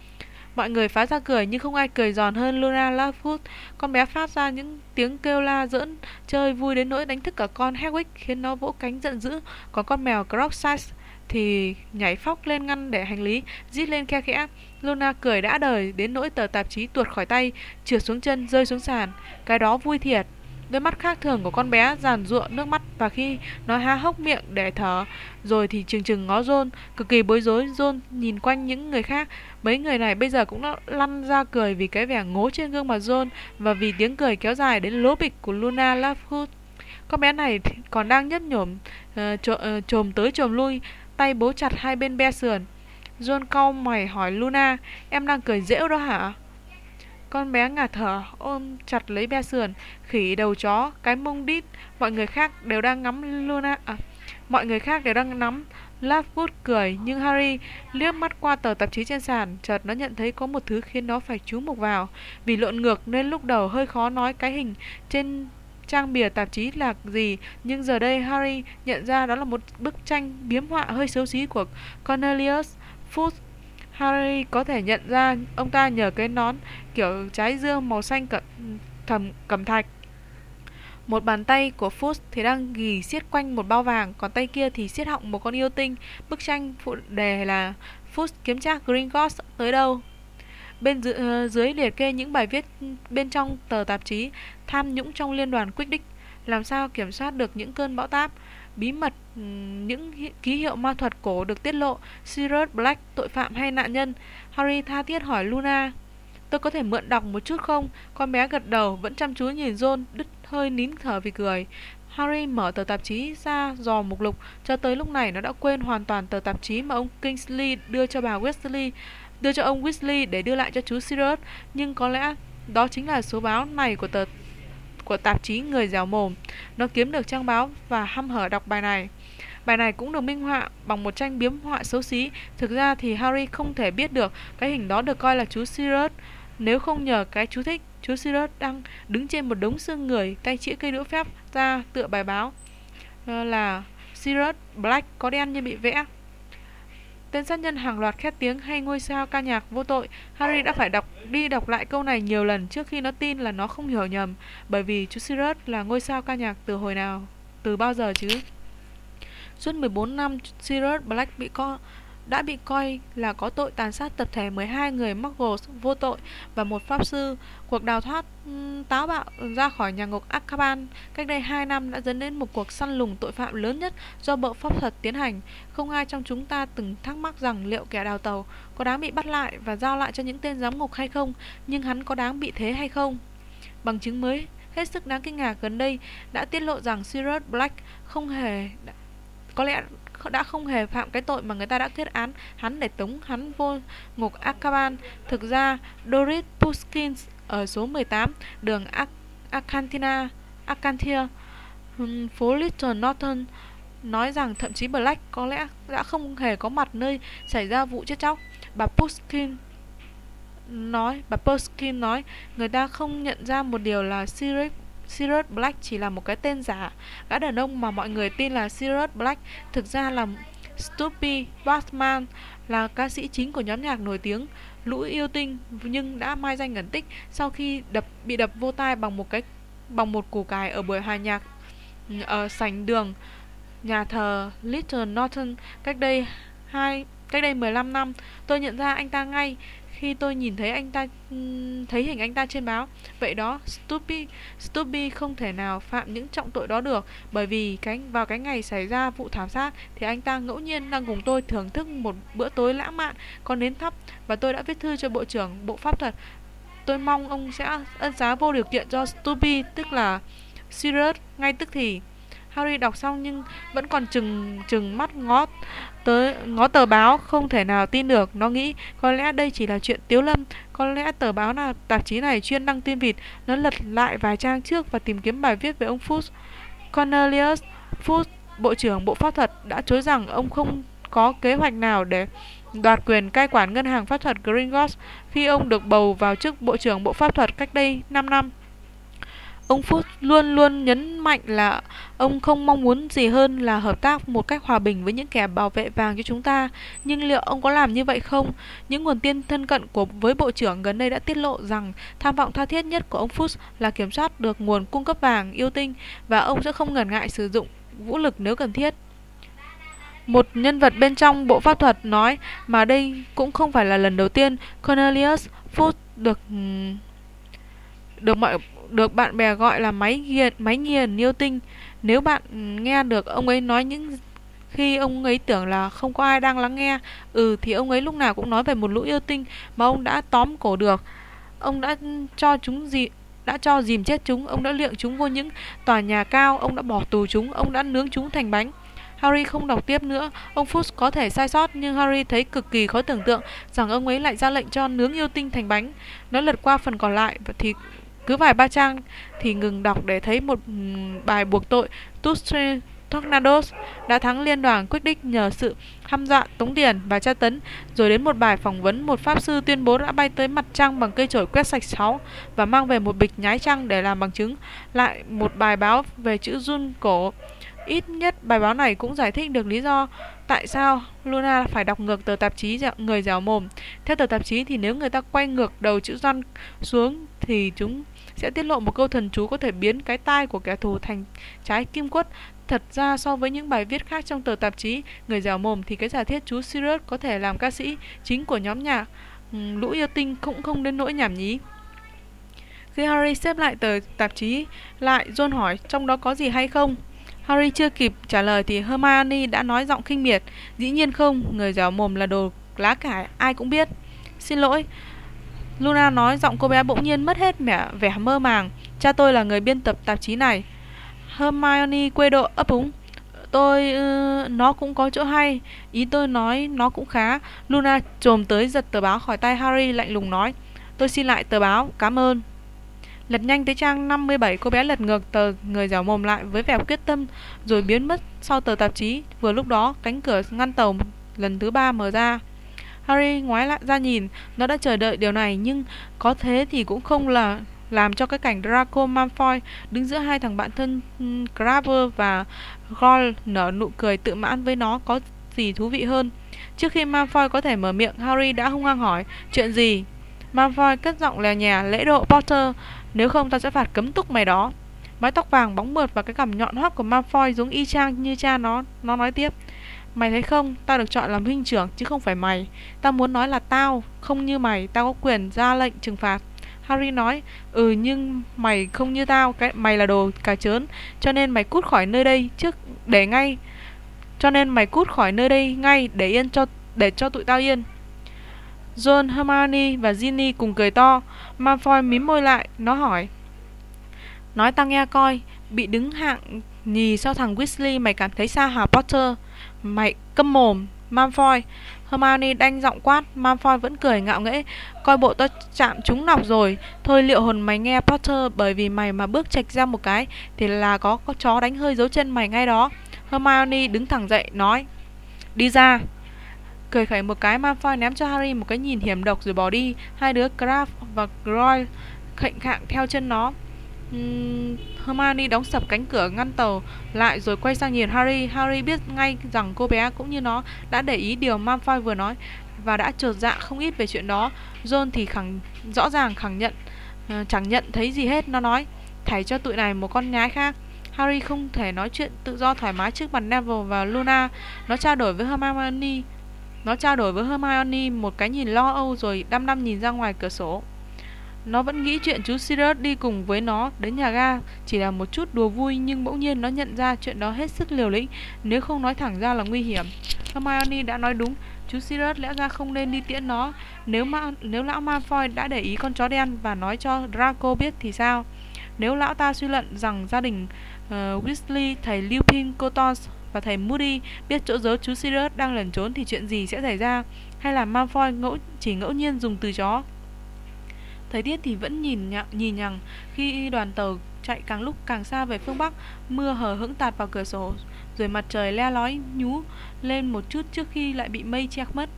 Mọi người phá ra cười nhưng không ai cười giòn hơn Luna Lovegood. Con bé phát ra những tiếng kêu la giỡn chơi vui đến nỗi đánh thức cả con Hedwig khiến nó vỗ cánh giận dữ. Còn con mèo Crocsize thì nhảy phóc lên ngăn để hành lý, rít lên khe khẽ. Luna cười đã đời đến nỗi tờ tạp chí tuột khỏi tay, trượt xuống chân, rơi xuống sàn. Cái đó vui thiệt. Đôi mắt khác thường của con bé giàn ruộng nước mắt và khi nó há hốc miệng để thở, rồi thì chừng chừng ngó John, cực kỳ bối rối. John nhìn quanh những người khác, mấy người này bây giờ cũng đã lăn ra cười vì cái vẻ ngố trên gương mặt John và vì tiếng cười kéo dài đến lố bịch của Luna Lovegood. Con bé này còn đang nhấp nhổm ờ, uh, trồm ờ, tới trồm lui, tay bố chặt hai bên be sườn. John cau mày hỏi Luna, em đang cười dễu đó hả? Con bé ngả thở, ôm chặt lấy be sườn, khỉ đầu chó, cái mông đít, mọi người khác đều đang ngắm Luna, à, mọi người khác đều đang nắm. Lovegood cười, nhưng Harry liếc mắt qua tờ tạp chí trên sàn, chợt nó nhận thấy có một thứ khiến nó phải chú mục vào. Vì lộn ngược nên lúc đầu hơi khó nói cái hình trên trang bìa tạp chí là gì, nhưng giờ đây Harry nhận ra đó là một bức tranh biếm họa hơi xấu xí của Cornelius Fudge. Harry có thể nhận ra ông ta nhờ cái nón kiểu trái dương màu xanh cẩm, thầm, cẩm thạch. Một bàn tay của Fudge thì đang ghi siết quanh một bao vàng, còn tay kia thì siết họng một con yêu tinh. Bức tranh phụ đề là Fudge kiếm tra Gringotts tới đâu. Bên dưới, uh, ờ, dưới liệt kê những bài viết bên trong tờ tạp chí tham nhũng trong liên đoàn Quidditch, làm sao kiểm soát được những cơn bão táp, bí mật ừ, những ký hiệu ma thuật cổ được tiết lộ, Sirius Black tội phạm hay nạn nhân. Harry tha thiết hỏi Luna, tôi có thể mượn đọc một chút không? Con bé gật đầu, vẫn chăm chú nhìn John, đứt hơi nín thở vì cười. Harry mở tờ tạp chí ra dò mục lục, cho tới lúc này nó đã quên hoàn toàn tờ tạp chí mà ông Kingsley đưa cho bà Weasley đưa cho ông Weasley để đưa lại cho chú Sirius, nhưng có lẽ đó chính là số báo này của tờ của tạp chí Người dẻo mồm. Nó kiếm được trang báo và hăm hở đọc bài này. Bài này cũng được minh họa bằng một tranh biếm họa xấu xí. Thực ra thì Harry không thể biết được cái hình đó được coi là chú Sirius nếu không nhờ cái chú thích chú Sirius đang đứng trên một đống xương người, tay chĩa cây đũa phép ra tựa bài báo ờ, là Sirius Black có đen như bị vẽ. Tên sát nhân hàng loạt khét tiếng hay ngôi sao ca nhạc vô tội, Harry đã phải đọc đi đọc lại câu này nhiều lần trước khi nó tin là nó không hiểu nhầm, bởi vì chú Sirius là ngôi sao ca nhạc từ hồi nào, từ bao giờ chứ? Suốt 14 năm, Sirius Black bị co đã bị coi là có tội tàn sát tập thể 12 người Muggles vô tội và một pháp sư. Cuộc đào thoát táo bạo ra khỏi nhà ngục Akaban cách đây 2 năm đã dẫn đến một cuộc săn lùng tội phạm lớn nhất do bộ pháp thuật tiến hành. Không ai trong chúng ta từng thắc mắc rằng liệu kẻ đào tàu có đáng bị bắt lại và giao lại cho những tên giám ngục hay không, nhưng hắn có đáng bị thế hay không. Bằng chứng mới hết sức đáng kinh ngạc gần đây đã tiết lộ rằng Sirius Black không hề có lẽ đã không hề phạm cái tội mà người ta đã kết án hắn để tống hắn vô ngục Akaban. Thực ra, Doris Puskins ở số 18 đường Acantina, Acantia, phố Little Norton nói rằng thậm chí Black có lẽ đã không hề có mặt nơi xảy ra vụ chết chóc. Bà Pushkin nói, bà Pushkin nói, người ta không nhận ra một điều là Sirius Sirius Black chỉ là một cái tên giả. Gã đàn ông mà mọi người tin là Sirius Black thực ra là Stumpy Batman, là ca sĩ chính của nhóm nhạc nổi tiếng Lũ Yêu Tinh, nhưng đã mai danh ẩn tích sau khi đập, bị đập vô tai bằng một cái, bằng một củ cải ở buổi hòa nhạc ừ, ở sảnh đường nhà thờ Little Norton cách đây hai, cách đây 15 năm. Tôi nhận ra anh ta ngay khi tôi nhìn thấy anh ta thấy hình anh ta trên báo. Vậy đó, Stupi Stupi không thể nào phạm những trọng tội đó được bởi vì cái vào cái ngày xảy ra vụ thảm sát thì anh ta ngẫu nhiên đang cùng tôi thưởng thức một bữa tối lãng mạn có nến thắp và tôi đã viết thư cho bộ trưởng bộ pháp thuật. Tôi mong ông sẽ ân xá vô điều kiện cho Stupi tức là Sirius ngay tức thì. Harry đọc xong nhưng vẫn còn chừng chừng mắt ngó tới, ngó tờ báo, không thể nào tin được. Nó nghĩ, có lẽ đây chỉ là chuyện tiếu lâm. Có lẽ tờ báo là tạp chí này chuyên đăng tin vịt. Nó lật lại vài trang trước và tìm kiếm bài viết về ông Fuchs Cornelius Fuchs bộ trưởng bộ pháp thuật, đã chối rằng ông không có kế hoạch nào để đoạt quyền cai quản ngân hàng pháp thuật Gringotts khi ông được bầu vào chức bộ trưởng bộ pháp thuật cách đây 5 năm. Ông Phúc luôn luôn nhấn mạnh là ông không mong muốn gì hơn là hợp tác một cách hòa bình với những kẻ bảo vệ vàng cho chúng ta. Nhưng liệu ông có làm như vậy không? Những nguồn tin thân cận của, với Bộ trưởng gần đây đã tiết lộ rằng tham vọng tha thiết nhất của ông Phúc là kiểm soát được nguồn cung cấp vàng yêu tinh và ông sẽ không ngần ngại sử dụng vũ lực nếu cần thiết. Một nhân vật bên trong bộ pháp thuật nói mà đây cũng không phải là lần đầu tiên Cornelius Foot được được mọi được bạn bè gọi là máy nghiền máy nghiền yêu tinh nếu bạn nghe được ông ấy nói những khi ông ấy tưởng là không có ai đang lắng nghe ừ thì ông ấy lúc nào cũng nói về một lũ yêu tinh mà ông đã tóm cổ được ông đã cho chúng gì, đã cho dìm chết chúng, ông đã liệng chúng vô những tòa nhà cao, ông đã bỏ tù chúng, ông đã nướng chúng thành bánh Harry không đọc tiếp nữa. Ông Fuchs có thể sai sót, nhưng Harry thấy cực kỳ khó tưởng tượng rằng ông ấy lại ra lệnh cho nướng yêu tinh thành bánh. Nó lật qua phần còn lại và thì cứ vài ba trang thì ngừng đọc để thấy một ừ, bài buộc tội Tustre Tornadoes đã thắng liên đoàn quyết định nhờ sự hăm dọa, tống tiền và tra tấn, rồi đến một bài phỏng vấn một pháp sư tuyên bố đã bay tới mặt trăng bằng cây chổi quét sạch sáu và mang về một bịch nhái trăng để làm bằng chứng, lại một bài báo về chữ run cổ. Ít nhất bài báo này cũng giải thích được lý do tại sao Luna phải đọc ngược tờ tạp chí người dẻo mồm. Theo tờ tạp chí thì nếu người ta quay ngược đầu chữ run xuống thì chúng sẽ tiết lộ một câu thần chú có thể biến cái tai của kẻ thù thành trái kim quất. Thật ra so với những bài viết khác trong tờ tạp chí Người dẻo mồm thì cái giả thiết chú Sirius có thể làm ca sĩ chính của nhóm nhạc ừ, Lũ yêu tinh cũng không đến nỗi nhảm nhí. Khi Harry xếp lại tờ tạp chí lại, John hỏi trong đó có gì hay không? Harry chưa kịp trả lời thì Hermione đã nói giọng khinh miệt. Dĩ nhiên không, người dẻo mồm là đồ lá cải, ai cũng biết. Xin lỗi, Luna nói giọng cô bé bỗng nhiên mất hết vẻ, vẻ mơ màng. Cha tôi là người biên tập tạp chí này. Hermione quê độ ấp úng. Tôi... Uh, nó cũng có chỗ hay. Ý tôi nói nó cũng khá. Luna trồm tới giật tờ báo khỏi tay Harry lạnh lùng nói. Tôi xin lại tờ báo, cảm ơn. Lật nhanh tới trang 57, cô bé lật ngược tờ người dẻo mồm lại với vẻ quyết tâm rồi biến mất sau tờ tạp chí. Vừa lúc đó, cánh cửa ngăn tàu lần thứ ba mở ra. Harry ngoái lại ra nhìn, nó đã chờ đợi điều này nhưng có thế thì cũng không là làm cho cái cảnh Draco Malfoy đứng giữa hai thằng bạn thân ừ, Graver và Goyle nở nụ cười tự mãn với nó có gì thú vị hơn. Trước khi Malfoy có thể mở miệng, Harry đã hung hăng hỏi, chuyện gì? Malfoy cất giọng lè nhè lễ độ Potter, nếu không ta sẽ phạt cấm túc mày đó. Mái tóc vàng bóng mượt và cái cằm nhọn hoắt của Malfoy giống y chang như cha nó, nó nói tiếp. Mày thấy không, tao được chọn làm huynh trưởng chứ không phải mày. Tao muốn nói là tao, không như mày, tao có quyền ra lệnh trừng phạt. Harry nói, ừ nhưng mày không như tao, cái mày là đồ cà chớn, cho nên mày cút khỏi nơi đây trước để ngay. Cho nên mày cút khỏi nơi đây ngay để yên cho để cho tụi tao yên. John, Hermione và Ginny cùng cười to. Malfoy mím môi lại, nó hỏi. Nói tao nghe coi, bị đứng hạng nhì sao thằng Weasley mày cảm thấy sao hả Potter? Mày câm mồm, Malfoy. Hermione đanh giọng quát, Malfoy vẫn cười ngạo nghễ. Coi bộ tao chạm trúng nọc rồi. Thôi liệu hồn mày nghe Potter bởi vì mày mà bước chạch ra một cái thì là có, có chó đánh hơi dấu chân mày ngay đó. Hermione đứng thẳng dậy nói Đi ra Cười khẩy một cái Malfoy ném cho Harry một cái nhìn hiểm độc rồi bỏ đi Hai đứa Crabbe và Groy khệnh khạng theo chân nó Hermione đóng sập cánh cửa ngăn tàu lại rồi quay sang nhìn Harry. Harry biết ngay rằng cô bé cũng như nó đã để ý điều Malfoy vừa nói và đã trột dạ không ít về chuyện đó. John thì khẳng rõ ràng khẳng nhận uh, chẳng nhận thấy gì hết. Nó nói thảy cho tụi này một con nhái khác. Harry không thể nói chuyện tự do thoải mái trước mặt Neville và Luna. Nó trao đổi với Hermione. Nó trao đổi với Hermione một cái nhìn lo âu rồi đăm đăm nhìn ra ngoài cửa sổ. Nó vẫn nghĩ chuyện chú Sirius đi cùng với nó đến nhà ga chỉ là một chút đùa vui nhưng bỗng nhiên nó nhận ra chuyện đó hết sức liều lĩnh, nếu không nói thẳng ra là nguy hiểm. Hermione đã nói đúng, chú Sirius lẽ ra không nên đi tiễn nó. Nếu mà nếu lão Malfoy đã để ý con chó đen và nói cho Draco biết thì sao? Nếu lão ta suy luận rằng gia đình uh, Weasley, thầy Lupin Cotons và thầy Moody biết chỗ giấu chú Sirius đang lẩn trốn thì chuyện gì sẽ xảy ra? Hay là Malfoy ngẫu chỉ ngẫu nhiên dùng từ chó Thời tiết thì vẫn nhìn nhặng, nhìn nhằng khi đoàn tàu chạy càng lúc càng xa về phương Bắc, mưa hờ hững tạt vào cửa sổ, rồi mặt trời le lói nhú lên một chút trước khi lại bị mây che mất.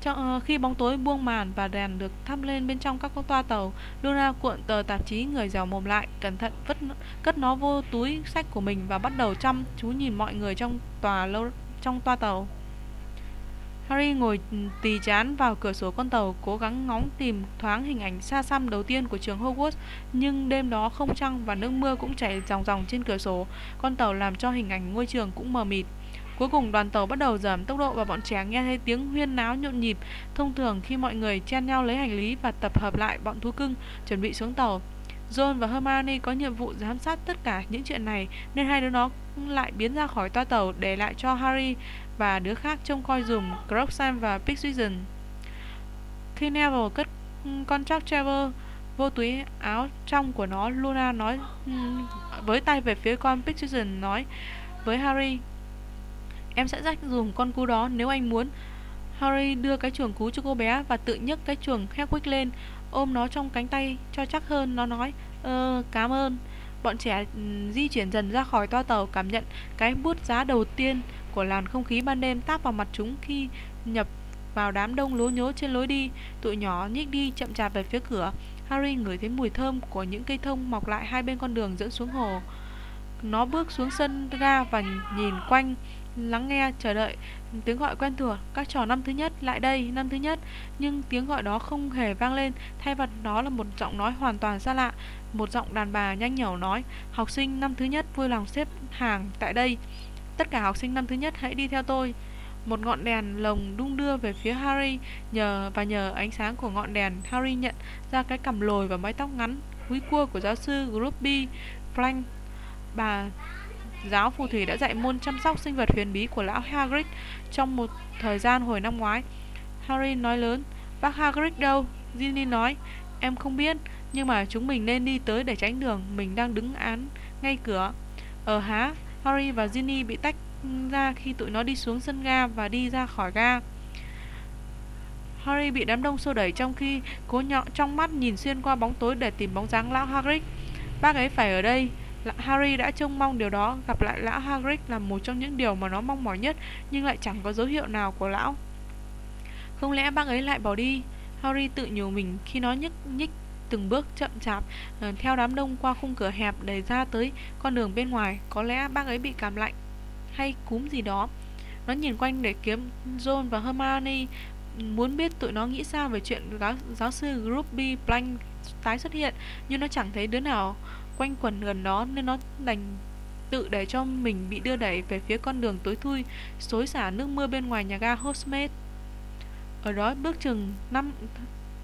Trong, uh, khi bóng tối buông màn và đèn được thắp lên bên trong các toa tàu, Luna cuộn tờ tạp chí người giàu mồm lại, cẩn thận vứt cất nó vô túi sách của mình và bắt đầu chăm chú nhìn mọi người trong tòa lâu trong toa tàu. Harry ngồi tì chán vào cửa sổ con tàu, cố gắng ngóng tìm thoáng hình ảnh xa xăm đầu tiên của trường Hogwarts, nhưng đêm đó không trăng và nước mưa cũng chảy ròng ròng trên cửa sổ. Con tàu làm cho hình ảnh ngôi trường cũng mờ mịt. Cuối cùng đoàn tàu bắt đầu giảm tốc độ và bọn trẻ nghe thấy tiếng huyên náo nhộn nhịp. Thông thường khi mọi người chen nhau lấy hành lý và tập hợp lại bọn thú cưng chuẩn bị xuống tàu. John và Hermione có nhiệm vụ giám sát tất cả những chuyện này nên hai đứa nó lại biến ra khỏi toa tàu để lại cho Harry và đứa khác trông coi dùm Crookshank và Pigsuision. Khi Neville cất con Chuck Trevor vô túi áo trong của nó, Luna nói với tay về phía con Pigsuision nói với Harry Em sẽ dắt dùm con cú đó nếu anh muốn. Harry đưa cái chuồng cú cho cô bé và tự nhấc cái chuồng Hedwig lên, ôm nó trong cánh tay cho chắc hơn. Nó nói, ơ, cảm ơn. Bọn trẻ di chuyển dần ra khỏi toa tàu cảm nhận cái bút giá đầu tiên của làn không khí ban đêm táp vào mặt chúng khi nhập vào đám đông lố nhố trên lối đi. Tụi nhỏ nhích đi chậm chạp về phía cửa. Harry ngửi thấy mùi thơm của những cây thông mọc lại hai bên con đường dẫn xuống hồ. Nó bước xuống sân ga và nhìn quanh, lắng nghe, chờ đợi tiếng gọi quen thuộc. Các trò năm thứ nhất, lại đây, năm thứ nhất. Nhưng tiếng gọi đó không hề vang lên, thay vào đó là một giọng nói hoàn toàn xa lạ. Một giọng đàn bà nhanh nhẩu nói, học sinh năm thứ nhất vui lòng xếp hàng tại đây. Tất cả học sinh năm thứ nhất hãy đi theo tôi. Một ngọn đèn lồng đung đưa về phía Harry nhờ và nhờ ánh sáng của ngọn đèn, Harry nhận ra cái cằm lồi và mái tóc ngắn quý cua của giáo sư Grumpy Frank. Bà giáo phù thủy đã dạy môn chăm sóc sinh vật huyền bí của lão Hagrid trong một thời gian hồi năm ngoái. Harry nói lớn, bác Hagrid đâu? Ginny nói, em không biết, nhưng mà chúng mình nên đi tới để tránh đường, mình đang đứng án ngay cửa. Ờ há, Harry và Ginny bị tách ra khi tụi nó đi xuống sân ga và đi ra khỏi ga. Harry bị đám đông xô đẩy trong khi cố nhọ trong mắt nhìn xuyên qua bóng tối để tìm bóng dáng lão Hagrid. Bác ấy phải ở đây. Harry đã trông mong điều đó, gặp lại lão Hagrid là một trong những điều mà nó mong mỏi nhất, nhưng lại chẳng có dấu hiệu nào của lão. Không lẽ bác ấy lại bỏ đi? Harry tự nhủ mình khi nó nhích nhích từng bước chậm chạp ờ, theo đám đông qua khung cửa hẹp để ra tới con đường bên ngoài. Có lẽ bác ấy bị cảm lạnh hay cúm gì đó. Nó nhìn quanh để kiếm John và Hermione muốn biết tụi nó nghĩ sao về chuyện giáo, giáo sư Groupie Blank tái xuất hiện nhưng nó chẳng thấy đứa nào quanh quẩn gần đó nên nó đành tự để cho mình bị đưa đẩy về phía con đường tối thui xối xả nước mưa bên ngoài nhà ga Hogsmeade. Ở đó bước chừng năm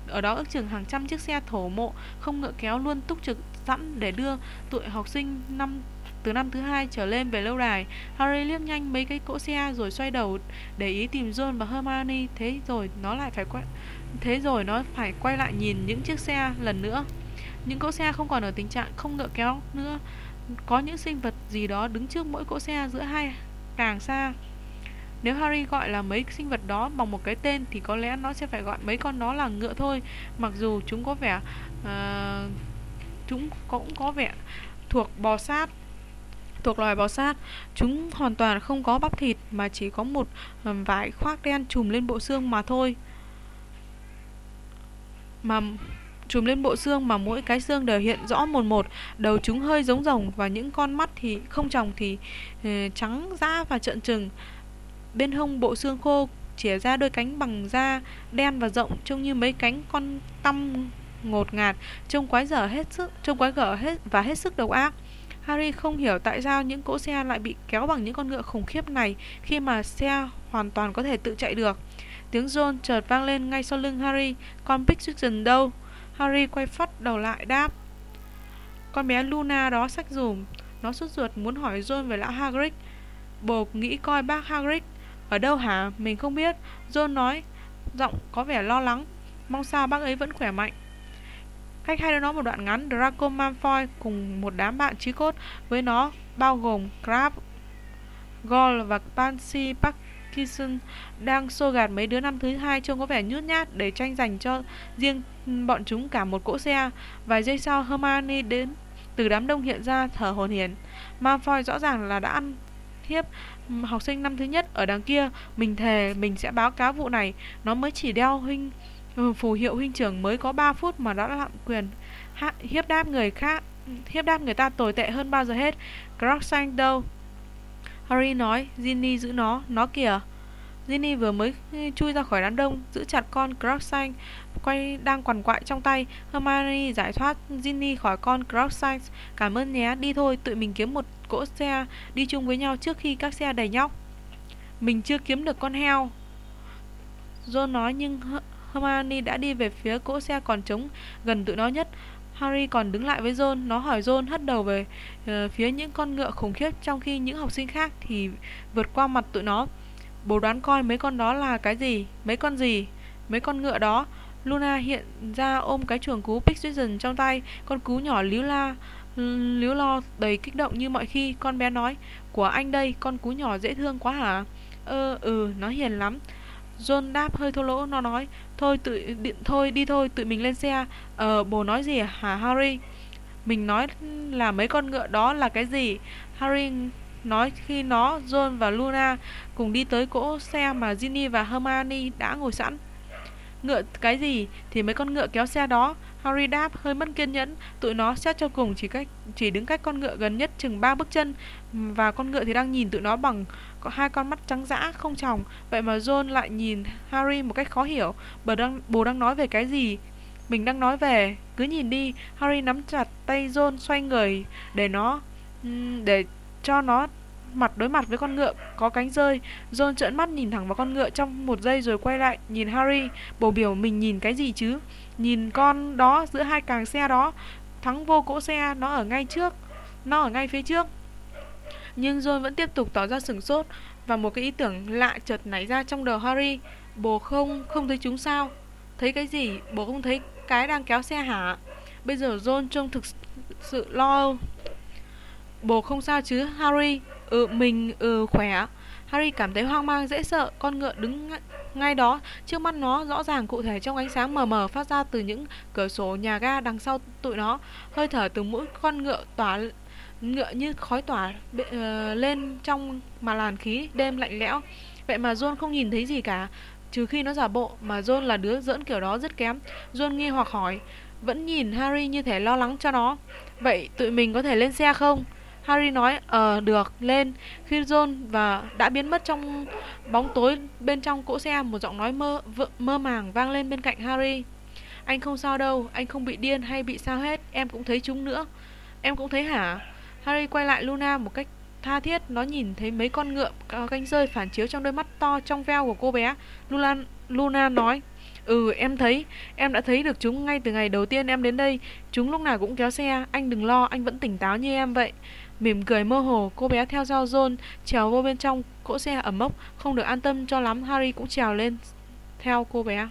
ở đó ước chừng hàng trăm chiếc xe thổ mộ, không ngựa kéo luôn túc trực sẵn để đưa tụi học sinh năm, từ năm thứ hai trở lên về lâu đài. Harry liếc nhanh mấy cái cỗ xe rồi xoay đầu để ý tìm John và Hermione. Thế rồi nó lại phải quay, thế rồi nó phải quay lại nhìn những chiếc xe lần nữa. Những cỗ xe không còn ở tình trạng không ngựa kéo nữa. Có những sinh vật gì đó đứng trước mỗi cỗ xe giữa hai càng xa. Nếu Harry gọi là mấy sinh vật đó bằng một cái tên thì có lẽ nó sẽ phải gọi mấy con đó là ngựa thôi, mặc dù chúng có vẻ uh, chúng cũng có vẻ thuộc bò sát. thuộc loài bò sát. Chúng hoàn toàn không có bắp thịt mà chỉ có một ờ, vải khoác đen trùm lên bộ xương mà thôi. Mà trùm lên bộ xương mà mỗi cái xương đều hiện rõ một một đầu chúng hơi giống rồng và những con mắt thì không tròng thì uh, trắng da và trợn trừng bên hông bộ xương khô chĩa ra đôi cánh bằng da đen và rộng, trông như mấy cánh con tăm ngột ngạt, trông quái dở hết sức, trông quái gở hết và hết sức độc ác Harry không hiểu tại sao những cỗ xe lại bị kéo bằng những con ngựa khủng khiếp này khi mà xe hoàn toàn có thể tự chạy được. Tiếng John chợt vang lên ngay sau lưng Harry. Con Pixie đâu? Harry quay phát đầu lại đáp. Con bé Luna đó, sách dùm. Nó sốt ruột muốn hỏi John về lão Hagrid. Bồ nghĩ coi, bác Hagrid. Ở đâu hả? Mình không biết. John nói, giọng có vẻ lo lắng. Mong sao bác ấy vẫn khỏe mạnh. Cách hai đứa nó một đoạn ngắn, Draco Malfoy cùng một đám bạn trí cốt với nó bao gồm Crab, Goyle và Pansy Parkinson đang xô gạt mấy đứa năm thứ hai trông có vẻ nhút nhát để tranh giành cho riêng bọn chúng cả một cỗ xe. Vài giây sau Hermione đến từ đám đông hiện ra thở hổn hển. Malfoy rõ ràng là đã ăn hiếp học sinh năm thứ nhất ở đằng kia. Mình thề mình sẽ báo cáo vụ này. Nó mới chỉ đeo huynh ừ, phù hiệu huynh trưởng mới có 3 phút mà đã lạm quyền hiếp đáp người khác hiếp đáp người ta tồi tệ hơn bao giờ hết. Crookshank đâu? Harry nói, Ginny giữ nó, nó kìa. Ginny vừa mới ừ, chui ra khỏi đám đông, giữ chặt con Crookshank quay đang quằn quại trong tay. Hermione giải thoát Ginny khỏi con Crookshank. Cảm ơn nhé, đi thôi, tụi mình kiếm một cỗ xe đi chung với nhau trước khi các xe đầy nhóc. Mình chưa kiếm được con heo. John nói nhưng Hermione đã đi về phía cỗ xe còn trống gần tụi nó nhất. Harry còn đứng lại với John, nó hỏi John hất đầu về uh, phía những con ngựa khủng khiếp trong khi những học sinh khác thì vượt qua mặt tụi nó. Bố đoán coi mấy con đó là cái gì? Mấy con gì? Mấy con ngựa đó. Luna hiện ra ôm cái chuồng cú Pixvision trong tay, con cú nhỏ líu la líu lo đầy kích động như mọi khi. Con bé nói, của anh đây, con cú nhỏ dễ thương quá hả? Ơ, ừ, nó hiền lắm. John đáp hơi thô lỗ, nó nói, thôi tự điện thôi đi thôi, tự mình lên xe. À. Ờ, bố nói gì à? hả Harry? Mình nói là mấy con ngựa đó là cái gì? Harry nói khi nó, John và Luna cùng đi tới cỗ xe mà Ginny và Hermione đã ngồi sẵn. Ngựa cái gì thì mấy con ngựa kéo xe đó. Harry đáp hơi mất kiên nhẫn, tụi nó xét cho cùng chỉ cách chỉ đứng cách con ngựa gần nhất chừng ba bước chân và con ngựa thì đang nhìn tụi nó bằng có hai con mắt trắng dã không tròng. Vậy mà John lại nhìn Harry một cách khó hiểu. Bờ đang bố đang nói về cái gì? Mình đang nói về, cứ nhìn đi. Harry nắm chặt tay John xoay người để nó để cho nó mặt đối mặt với con ngựa có cánh rơi. John trợn mắt nhìn thẳng vào con ngựa trong một giây rồi quay lại nhìn Harry. Bồ biểu mình nhìn cái gì chứ? Nhìn con đó giữa hai càng xe đó. Thắng vô cỗ xe, nó ở ngay trước. Nó ở ngay phía trước. Nhưng John vẫn tiếp tục tỏ ra sửng sốt và một cái ý tưởng lạ chợt nảy ra trong đầu Harry. Bồ không, không thấy chúng sao? Thấy cái gì? Bồ không thấy cái đang kéo xe hả? Bây giờ John trông thực sự lo Bồ không sao chứ Harry Ừ mình ừ khỏe Harry cảm thấy hoang mang dễ sợ. Con ngựa đứng ngay đó. Trước mắt nó rõ ràng cụ thể trong ánh sáng mờ mờ Phát ra từ những cửa sổ nhà ga đằng sau tụi nó. Hơi thở từ mũi con ngựa tỏa ngựa như khói tỏa uh, lên trong mà làn khí đêm lạnh lẽo. Vậy mà John không nhìn thấy gì cả. Trừ khi nó giả bộ Mà John là đứa giỡn kiểu đó rất kém. John nghi hoặc hỏi Vẫn nhìn Harry như thể lo lắng cho nó. Vậy tụi mình có thể lên xe không? Harry nói, ờ, được, lên. Khi John và đã biến mất trong bóng tối bên trong cỗ xe, một giọng nói mơ, mơ màng vang lên bên cạnh Harry. Anh không sao đâu, anh không bị điên hay bị sao hết, em cũng thấy chúng nữa. Em cũng thấy hả? Harry quay lại Luna một cách tha thiết, nó nhìn thấy mấy con ngựa canh cánh rơi phản chiếu trong đôi mắt to trong veo của cô bé. Luna, Luna nói, Ừ em thấy Em đã thấy được chúng ngay từ ngày đầu tiên em đến đây Chúng lúc nào cũng kéo xe Anh đừng lo anh vẫn tỉnh táo như em vậy Mỉm cười mơ hồ, cô bé theo dao John trèo vô bên trong cỗ xe ẩm mốc, không được an tâm cho lắm, Harry cũng trèo lên theo cô bé.